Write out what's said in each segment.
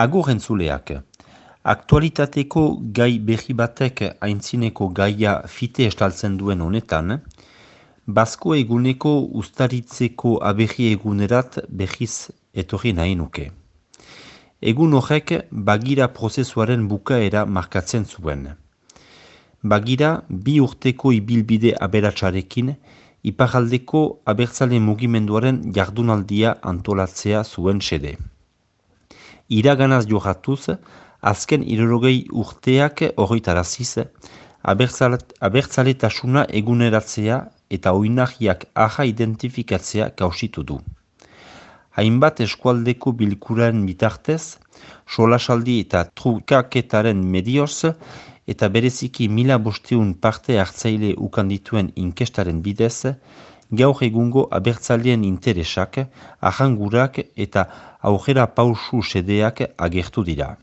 Agur entzuleak, aktualitateko gai berri batek aintzineko gaia fite estaltzen duen honetan, Basko eguneko ustaritzeko aberri egunerat behiz etorri nahi nuke. Egun horrek bagira prozesuaren bukaera markatzen zuen. Bagira bi urteko ibilbide aberatsarekin iparaldeko abertzale mugimenduaren jardunaldia antolatzea zuen sede iraganaz johatuz, azken irorogei urteak horretaraziz, abertzaletasuna eguneratzea eta oinahiak aja identifikatzea kausitu du. Hainbat eskualdeko bilkuraren bitartez, solasaldi eta trukaketaren medioz, eta bereziki mila bosteun parte hartzaile ukandituen inkestaren bidez, gaur egungo abertzalean interesak, ahangurak eta aurrera pausu sedeak agertu dira.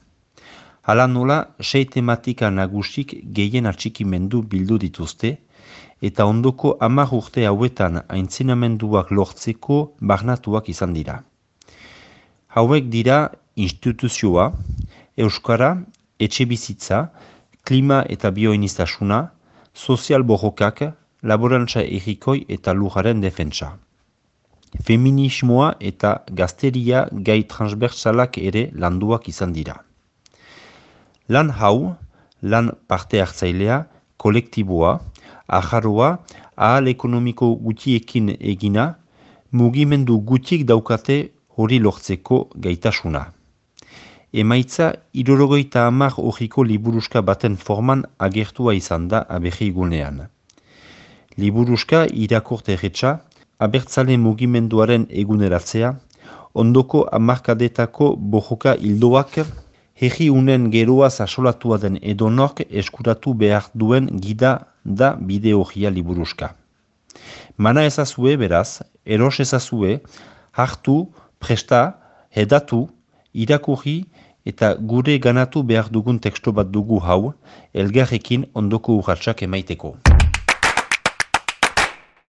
Hala nola, sei tematika nagusik gehien atxikimendu bildu dituzte, eta ondoko amar urte hauetan aintzinamenduak lortzeko barnatuak izan dira. Hauek dira instituzioa, euskara, etxe bizitza, klima eta bioiniztasuna, sozial borrokak, laborantza errikoi eta lujaren defentsa. Feminismoa eta gazteria gai transversalak ere landuak izan dira. Lan hau, lan parte hartzailea, kolektiboa, aharoa, ahal ekonomiko gutiekin egina, mugimendu gutik daukate hori lortzeko gaitasuna. Emaitza, irorogoita amar horiko liburuska baten forman agertua izan da abehi gunean. Liburuska irakorte erretxa, abertzale mugimenduaren eguneratzea, ondoko amarkadetako bojoka hildoak, herri unen geroa zasolatua den edonork eskuratu behar duen gida da bideogia liburuska. Mana ezazue beraz, eros ezazue, hartu, presta, hedatu, irakurri eta gure ganatu behar dugun teksto bat dugu hau, elgarrekin ondoko urratsak emaiteko.